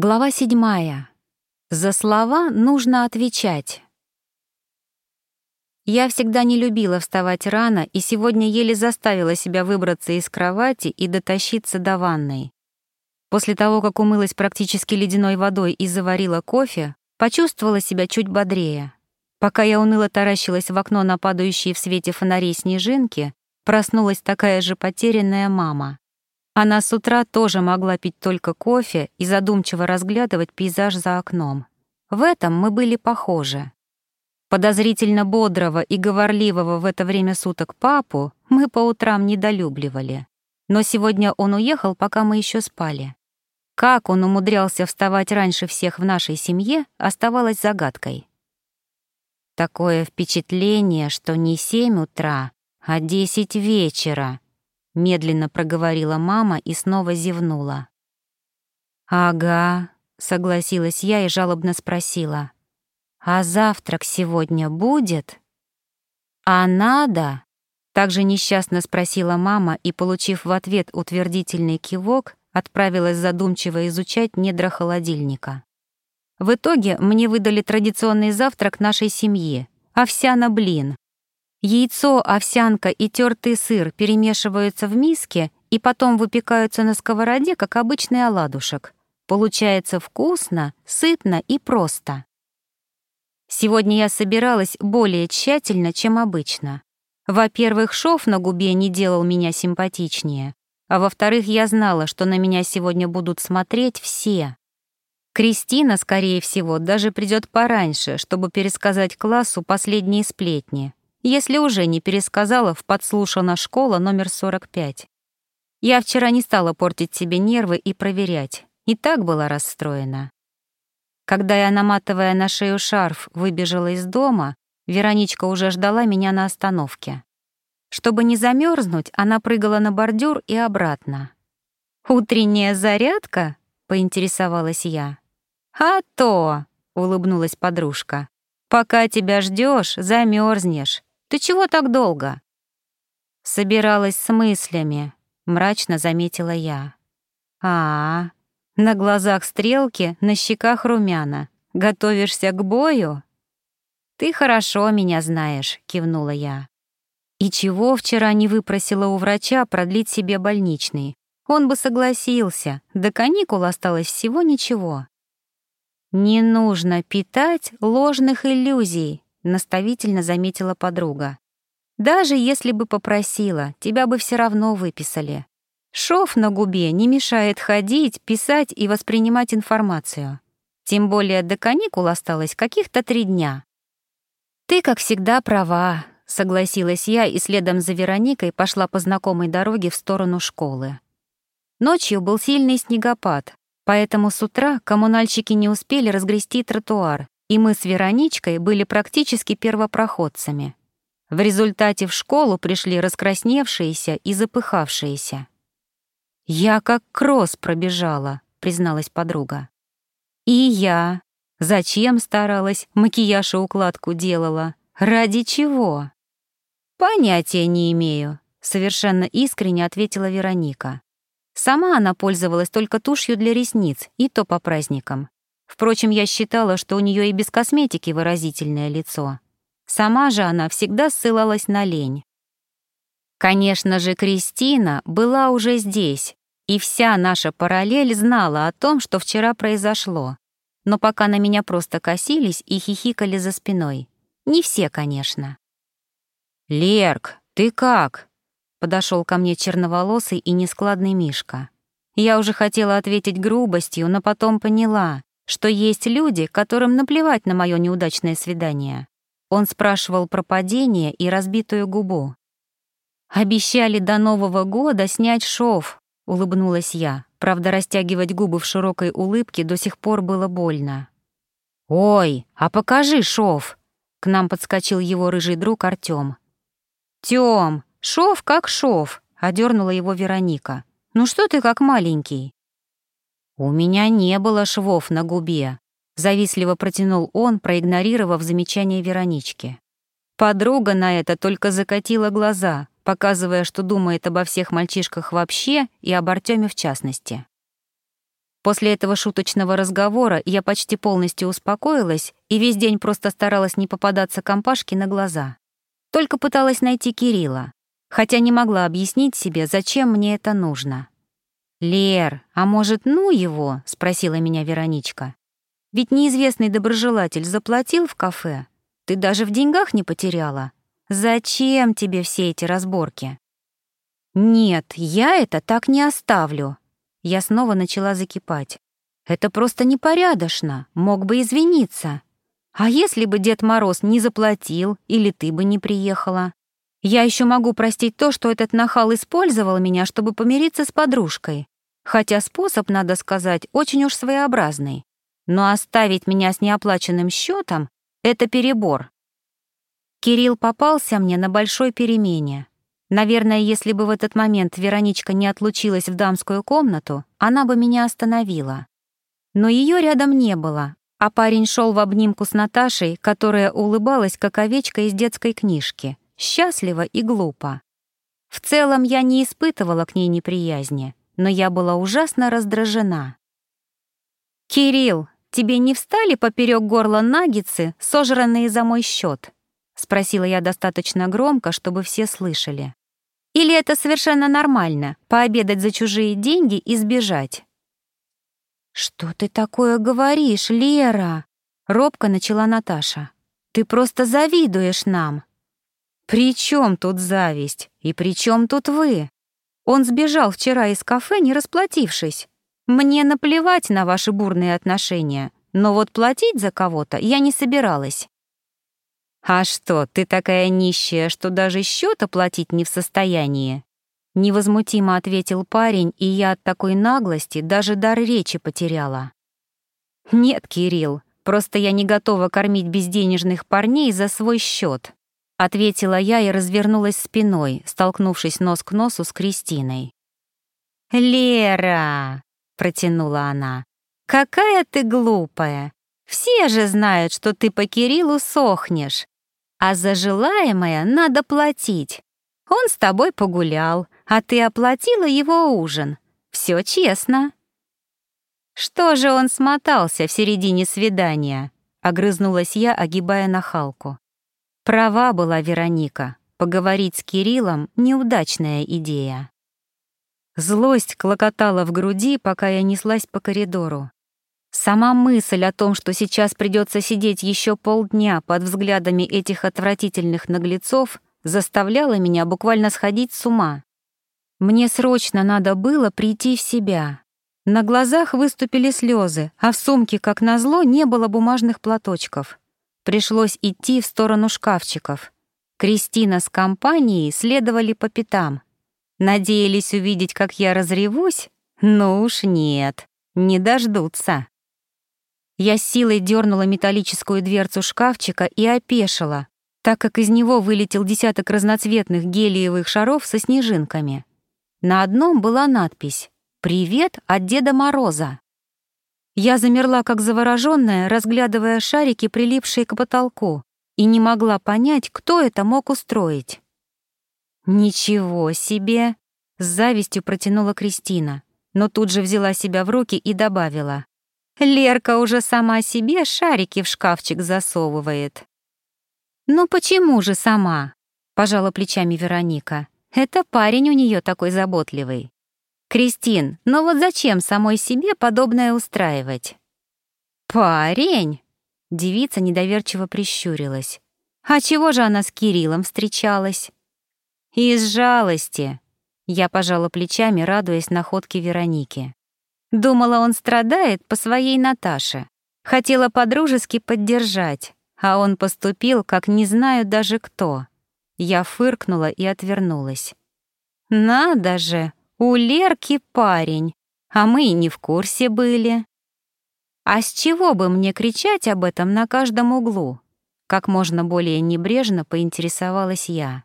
Глава седьмая. За слова нужно отвечать. Я всегда не любила вставать рано и сегодня еле заставила себя выбраться из кровати и дотащиться до ванной. После того, как умылась практически ледяной водой и заварила кофе, почувствовала себя чуть бодрее. Пока я уныло таращилась в окно на падающие в свете фонарей снежинки, проснулась такая же потерянная мама. Она с утра тоже могла пить только кофе и задумчиво разглядывать пейзаж за окном. В этом мы были похожи. Подозрительно бодрого и говорливого в это время суток папу мы по утрам недолюбливали. Но сегодня он уехал, пока мы еще спали. Как он умудрялся вставать раньше всех в нашей семье, оставалось загадкой. Такое впечатление, что не семь утра, а десять вечера, медленно проговорила мама и снова зевнула. Ага, согласилась я и жалобно спросила. А завтрак сегодня будет? А надо? Также несчастно спросила мама и, получив в ответ утвердительный кивок, отправилась задумчиво изучать недра холодильника. В итоге мне выдали традиционный завтрак нашей семьи — овсяно-блин, Яйцо, овсянка и тертый сыр перемешиваются в миске и потом выпекаются на сковороде, как обычный оладушек. Получается вкусно, сытно и просто. Сегодня я собиралась более тщательно, чем обычно. Во-первых, шов на губе не делал меня симпатичнее, а во-вторых, я знала, что на меня сегодня будут смотреть все. Кристина, скорее всего, даже придет пораньше, чтобы пересказать классу последние сплетни, если уже не пересказала в подслушана школа номер 45. Я вчера не стала портить себе нервы и проверять, и так была расстроена. Когда я, наматывая на шею шарф, выбежала из дома, Вероничка уже ждала меня на остановке. Чтобы не замерзнуть, она прыгала на бордюр и обратно. «Утренняя зарядка?» — поинтересовалась я. «А то!» — улыбнулась подружка. «Пока тебя ждешь, замерзнешь. Ты чего так долго?» Собиралась с мыслями, мрачно заметила я. А, -а, а на глазах стрелки, на щеках румяна. Готовишься к бою? Ты хорошо меня знаешь, кивнула я. И чего вчера не выпросила у врача продлить себе больничный? Он бы согласился, до каникул осталось всего ничего. Не нужно питать ложных иллюзий, наставительно заметила подруга. Даже если бы попросила, тебя бы все равно выписали. Шов на губе не мешает ходить, писать и воспринимать информацию. Тем более до каникул осталось каких-то три дня. Ты, как всегда, права, согласилась я и следом за Вероникой пошла по знакомой дороге в сторону школы. Ночью был сильный снегопад, поэтому с утра коммунальщики не успели разгрести тротуар, и мы с Вероничкой были практически первопроходцами. В результате в школу пришли раскрасневшиеся и запыхавшиеся. «Я как кросс пробежала», — призналась подруга. «И я. Зачем старалась, макияж и укладку делала? Ради чего?» «Понятия не имею», — совершенно искренне ответила Вероника. Сама она пользовалась только тушью для ресниц, и то по праздникам. Впрочем, я считала, что у нее и без косметики выразительное лицо. Сама же она всегда ссылалась на лень. Конечно же, Кристина была уже здесь, и вся наша параллель знала о том, что вчера произошло. Но пока на меня просто косились и хихикали за спиной. Не все, конечно. «Лерк, ты как?» — подошел ко мне черноволосый и нескладный Мишка. Я уже хотела ответить грубостью, но потом поняла что есть люди, которым наплевать на мое неудачное свидание. Он спрашивал про падение и разбитую губу. «Обещали до Нового года снять шов», — улыбнулась я. Правда, растягивать губы в широкой улыбке до сих пор было больно. «Ой, а покажи шов!» — к нам подскочил его рыжий друг Артём. «Тём, шов как шов!» — одернула его Вероника. «Ну что ты как маленький?» «У меня не было швов на губе», — завистливо протянул он, проигнорировав замечание Веронички. Подруга на это только закатила глаза, показывая, что думает обо всех мальчишках вообще и об Артёме в частности. После этого шуточного разговора я почти полностью успокоилась и весь день просто старалась не попадаться компашке на глаза. Только пыталась найти Кирилла, хотя не могла объяснить себе, зачем мне это нужно. «Лер, а может, ну его?» — спросила меня Вероничка. «Ведь неизвестный доброжелатель заплатил в кафе. Ты даже в деньгах не потеряла. Зачем тебе все эти разборки?» «Нет, я это так не оставлю». Я снова начала закипать. «Это просто непорядочно, мог бы извиниться. А если бы Дед Мороз не заплатил или ты бы не приехала? Я еще могу простить то, что этот нахал использовал меня, чтобы помириться с подружкой. Хотя способ, надо сказать, очень уж своеобразный. Но оставить меня с неоплаченным счетом — это перебор. Кирилл попался мне на большой перемене. Наверное, если бы в этот момент Вероничка не отлучилась в дамскую комнату, она бы меня остановила. Но ее рядом не было, а парень шел в обнимку с Наташей, которая улыбалась, как овечка из детской книжки, счастливо и глупо. В целом я не испытывала к ней неприязни, но я была ужасно раздражена. «Кирилл, тебе не встали поперек горла нагицы, сожранные за мой счет? — спросила я достаточно громко, чтобы все слышали. «Или это совершенно нормально — пообедать за чужие деньги и сбежать?» «Что ты такое говоришь, Лера?» — робко начала Наташа. «Ты просто завидуешь нам». «При чем тут зависть? И при чем тут вы? Он сбежал вчера из кафе, не расплатившись. Мне наплевать на ваши бурные отношения, но вот платить за кого-то я не собиралась. «А что, ты такая нищая, что даже счет оплатить не в состоянии?» Невозмутимо ответил парень, и я от такой наглости даже дар речи потеряла. «Нет, Кирилл, просто я не готова кормить безденежных парней за свой счет», ответила я и развернулась спиной, столкнувшись нос к носу с Кристиной. «Лера!» — протянула она. «Какая ты глупая! Все же знают, что ты по Кириллу сохнешь. А за желаемое надо платить. Он с тобой погулял, а ты оплатила его ужин. Все честно. Что же он смотался в середине свидания? Огрызнулась я, огибая нахалку. Права была Вероника. Поговорить с Кириллом — неудачная идея. Злость клокотала в груди, пока я неслась по коридору. Сама мысль о том, что сейчас придется сидеть еще полдня под взглядами этих отвратительных наглецов, заставляла меня буквально сходить с ума. Мне срочно надо было прийти в себя. На глазах выступили слезы, а в сумке, как назло, не было бумажных платочков. Пришлось идти в сторону шкафчиков. Кристина с компанией следовали по пятам. Надеялись увидеть, как я разревусь? Ну уж нет, не дождутся. Я силой дернула металлическую дверцу шкафчика и опешила, так как из него вылетел десяток разноцветных гелиевых шаров со снежинками. На одном была надпись «Привет от Деда Мороза». Я замерла, как заворожённая, разглядывая шарики, прилипшие к потолку, и не могла понять, кто это мог устроить. «Ничего себе!» — с завистью протянула Кристина, но тут же взяла себя в руки и добавила. Лерка уже сама себе шарики в шкафчик засовывает. «Ну почему же сама?» — пожала плечами Вероника. «Это парень у нее такой заботливый». «Кристин, ну вот зачем самой себе подобное устраивать?» «Парень?» — девица недоверчиво прищурилась. «А чего же она с Кириллом встречалась?» «Из жалости», — я пожала плечами, радуясь находке Вероники. Думала, он страдает по своей Наташе. Хотела подружески поддержать, а он поступил, как не знаю даже кто. Я фыркнула и отвернулась. «Надо же, у Лерки парень, а мы и не в курсе были». «А с чего бы мне кричать об этом на каждом углу?» Как можно более небрежно поинтересовалась я.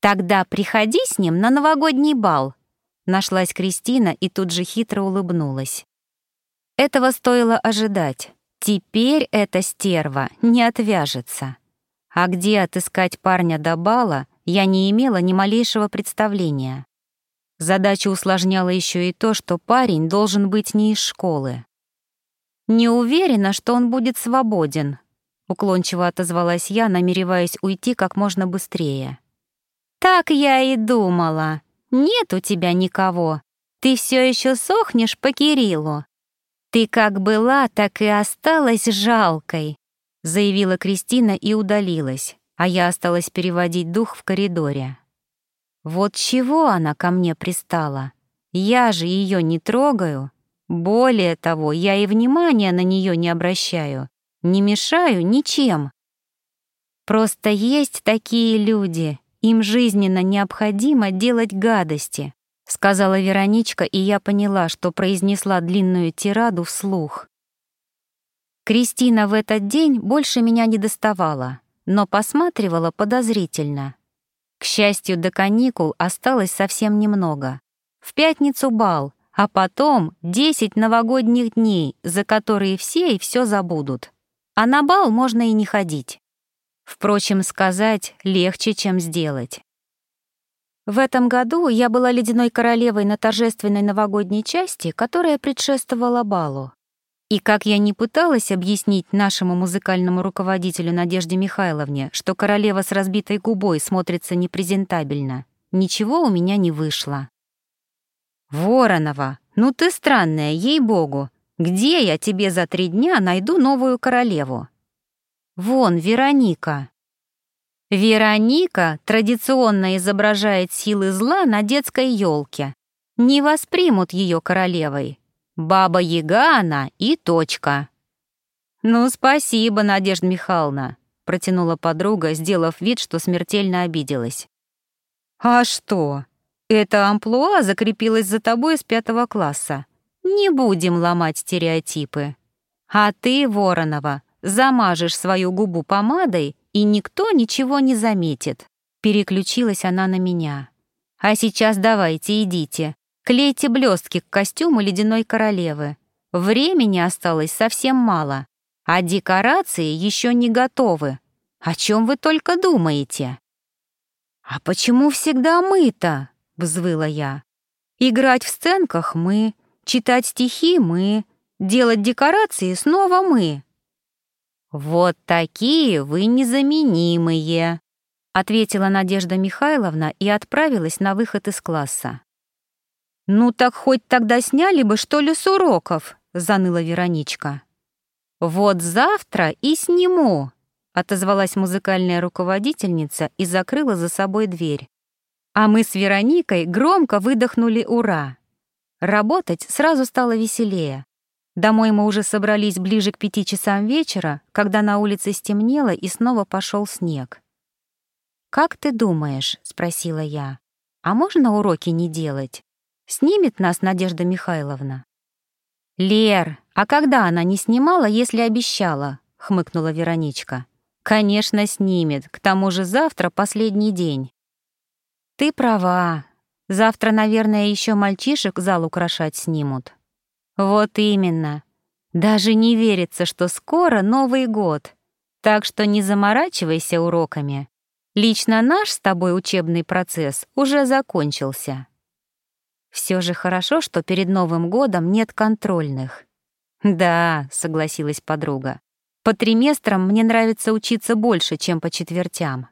«Тогда приходи с ним на новогодний бал», Нашлась Кристина и тут же хитро улыбнулась. Этого стоило ожидать. Теперь эта стерва не отвяжется. А где отыскать парня до бала, я не имела ни малейшего представления. Задачу усложняло еще и то, что парень должен быть не из школы. «Не уверена, что он будет свободен», — уклончиво отозвалась я, намереваясь уйти как можно быстрее. «Так я и думала. Нет у тебя никого. Ты все еще сохнешь по Кириллу. Ты как была, так и осталась жалкой», — заявила Кристина и удалилась, а я осталась переводить дух в коридоре. Вот чего она ко мне пристала? Я же ее не трогаю. Более того, я и внимания на нее не обращаю, не мешаю ничем. Просто есть такие люди, им жизненно необходимо делать гадости, сказала Вероничка, и я поняла, что произнесла длинную тираду вслух. Кристина в этот день больше меня не доставала, но посматривала подозрительно. К счастью, до каникул осталось совсем немного. В пятницу бал, а потом 10 новогодних дней, за которые все и все забудут. А на бал можно и не ходить. Впрочем, сказать легче, чем сделать. В этом году я была ледяной королевой на торжественной новогодней части, которая предшествовала балу. И как я не пыталась объяснить нашему музыкальному руководителю Надежде Михайловне, что королева с разбитой губой смотрится непрезентабельно, ничего у меня не вышло. «Воронова, ну ты странная, ей-богу! Где я тебе за три дня найду новую королеву?» «Вон, Вероника!» Вероника традиционно изображает силы зла на детской елке. Не воспримут ее королевой, Баба-яга она и точка. «Ну, спасибо, Надежда Михайловна», — протянула подруга, сделав вид, что смертельно обиделась. «А что? Это амплуа закрепилось за тобой с пятого класса. Не будем ломать стереотипы. А ты, Воронова, замажешь свою губу помадой, и никто ничего не заметит». Переключилась она на меня. «А сейчас давайте идите, Клейте блестки к костюму ледяной королевы. Времени осталось совсем мало, а декорации еще не готовы. О чем вы только думаете? «А почему всегда мы-то?» — взвыла я. «Играть в сценках мы, читать стихи мы, делать декорации снова мы». «Вот такие вы незаменимые», — ответила Надежда Михайловна и отправилась на выход из класса. «Ну так хоть тогда сняли бы, что ли, с уроков», — заныла Вероничка. «Вот завтра и сниму», — отозвалась музыкальная руководительница и закрыла за собой дверь. А мы с Вероникой громко выдохнули «Ура!». Работать сразу стало веселее. Домой мы уже собрались ближе к пяти часам вечера, когда на улице стемнело и снова пошел снег. «Как ты думаешь?» — спросила я. «А можно уроки не делать?» Снимет нас Надежда Михайловна. «Лер, а когда она не снимала, если обещала?» — хмыкнула Вероничка. «Конечно, снимет. К тому же завтра последний день». «Ты права. Завтра, наверное, еще мальчишек зал украшать снимут». «Вот именно. Даже не верится, что скоро Новый год. Так что не заморачивайся уроками. Лично наш с тобой учебный процесс уже закончился». Все же хорошо, что перед Новым годом нет контрольных. Да, согласилась подруга. По триместрам мне нравится учиться больше, чем по четвертям.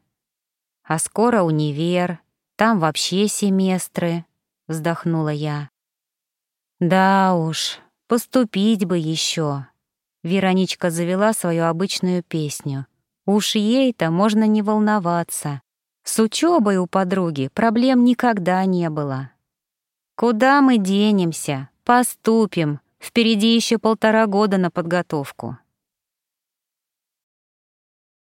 А скоро универ, там вообще семестры, вздохнула я. Да уж, поступить бы еще. Вероничка завела свою обычную песню. Уж ей-то можно не волноваться. С учебой у подруги проблем никогда не было. Куда мы денемся? Поступим. Впереди еще полтора года на подготовку.